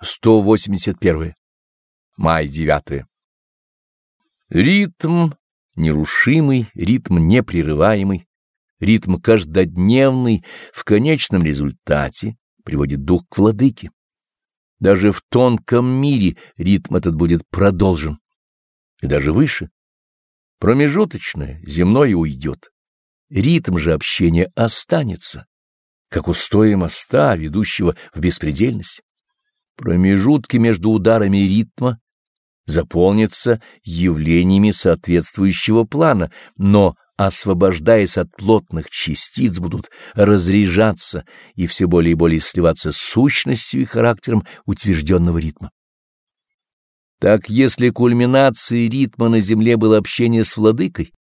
181. Май 9. Ритм нерушимый, ритм непрерываемый, ритм каждодневный в конечном результате приводит дух к владыке. Даже в тонком мире ритм этот будет продолжен, и даже выше. Промежуточное, земное уйдет. Ритм же общения останется, как устои моста, ведущего в беспредельность. Промежутки между ударами ритма заполнятся явлениями соответствующего плана, но, освобождаясь от плотных частиц, будут разряжаться и все более и более сливаться с сущностью и характером утвержденного ритма. Так, если кульминацией ритма на Земле было общение с владыкой,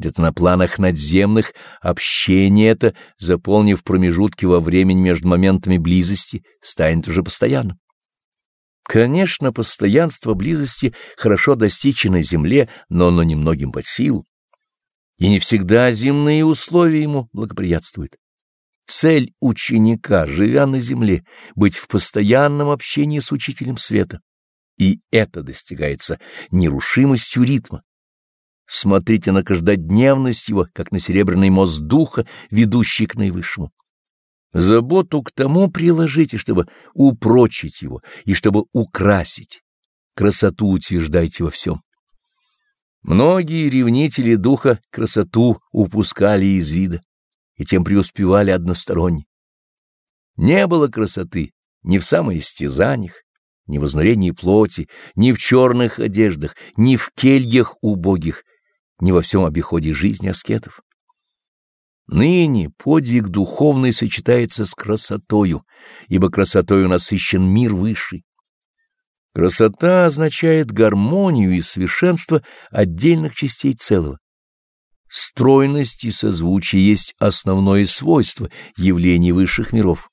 где-то на планах надземных общение это, заполнив промежутки во времени между моментами близости, станет уже постоянным. Конечно, постоянство близости хорошо достичь на земле, но оно немногим под силу. И не всегда земные условия ему благоприятствуют. Цель ученика, живя на земле, быть в постоянном общении с учителем света. И это достигается нерушимостью ритма, Смотрите на каждодневность его, как на серебряный мост духа, ведущий к наивысшему. Заботу к тому приложите, чтобы упрочить его и чтобы украсить. Красоту утверждайте во всем. Многие ревнители духа красоту упускали из вида и тем преуспевали односторонне. Не было красоты ни в самоистязаниях, ни в изнурении плоти, ни в черных одеждах, ни в кельях убогих, ни во всем обиходе жизни аскетов. Ныне подвиг духовный сочетается с красотою, ибо красотою насыщен мир высший. Красота означает гармонию и совершенство отдельных частей целого. Стройность и созвучие есть основное свойство явлений высших миров.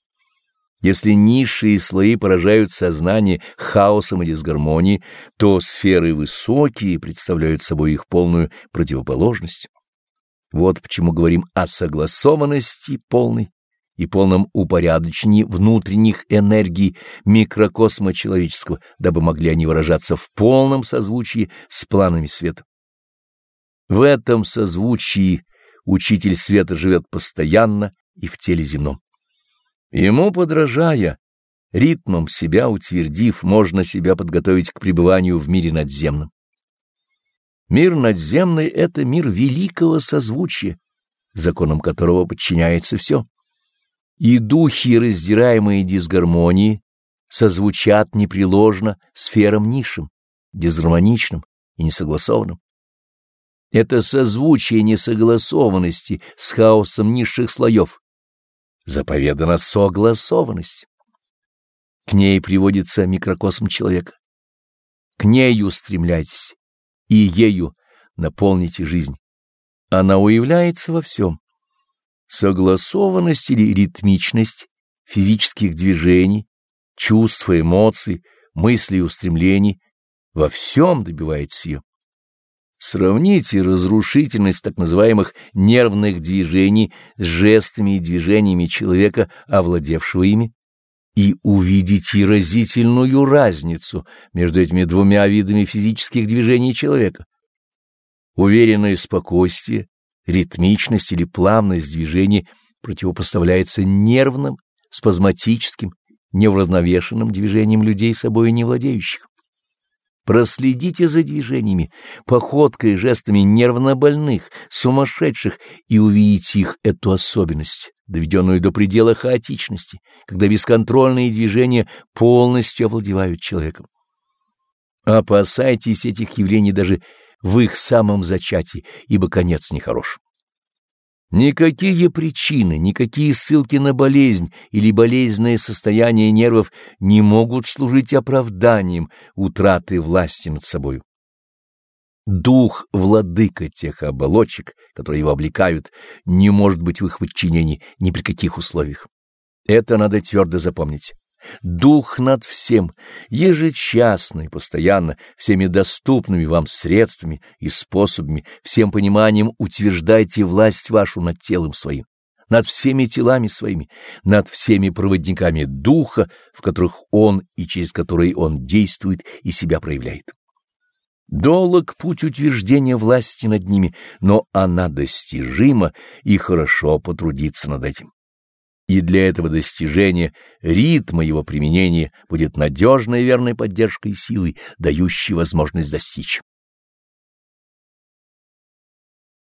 Если низшие слои поражают сознание хаосом и дисгармонией, то сферы высокие представляют собой их полную противоположность. Вот почему говорим о согласованности полной и полном упорядочении внутренних энергий микрокосма человеческого, дабы могли они выражаться в полном созвучии с планами света. В этом созвучии учитель света живет постоянно и в теле земном. Ему подражая, ритмом себя утвердив, можно себя подготовить к пребыванию в мире надземном. Мир надземный — это мир великого созвучия, законом которого подчиняется все. И духи, раздираемые дисгармонии, созвучат непреложно сферам низшим, дисгармоничным и несогласованным. Это созвучие несогласованности с хаосом низших слоев, заповедана согласованность. К ней приводится микрокосм человека. К ней устремляйтесь, и ею наполните жизнь. Она уявляется во всем. Согласованность или ритмичность физических движений, чувств эмоций, мыслей и устремлений во всем добивается ее. Сравните разрушительность так называемых нервных движений с жестами и движениями человека, овладевшего ими, и увидите разительную разницу между этими двумя видами физических движений человека. Уверенное спокойствие, ритмичность или плавность движений противопоставляется нервным, спазматическим, невразновешенным движениям людей собой не владеющих. Проследите за движениями, походкой и жестами нервнобольных, сумасшедших, и увидите их эту особенность, доведенную до предела хаотичности, когда бесконтрольные движения полностью овладевают человеком. Опасайтесь этих явлений даже в их самом зачатии, ибо конец нехорош. Никакие причины, никакие ссылки на болезнь или болезненное состояние нервов не могут служить оправданием утраты власти над собою. Дух владыка тех оболочек, которые его облекают, не может быть в их подчинении ни при каких условиях. Это надо твердо запомнить. Дух над всем, ежечасно и постоянно, всеми доступными вам средствами и способами, всем пониманием утверждайте власть вашу над телом своим, над всеми телами своими, над всеми проводниками духа, в которых он и через которые он действует и себя проявляет. Долог путь утверждения власти над ними, но она достижима, и хорошо потрудиться над этим. И для этого достижения ритма его применения будет надежной и верной поддержкой силой, дающей возможность достичь.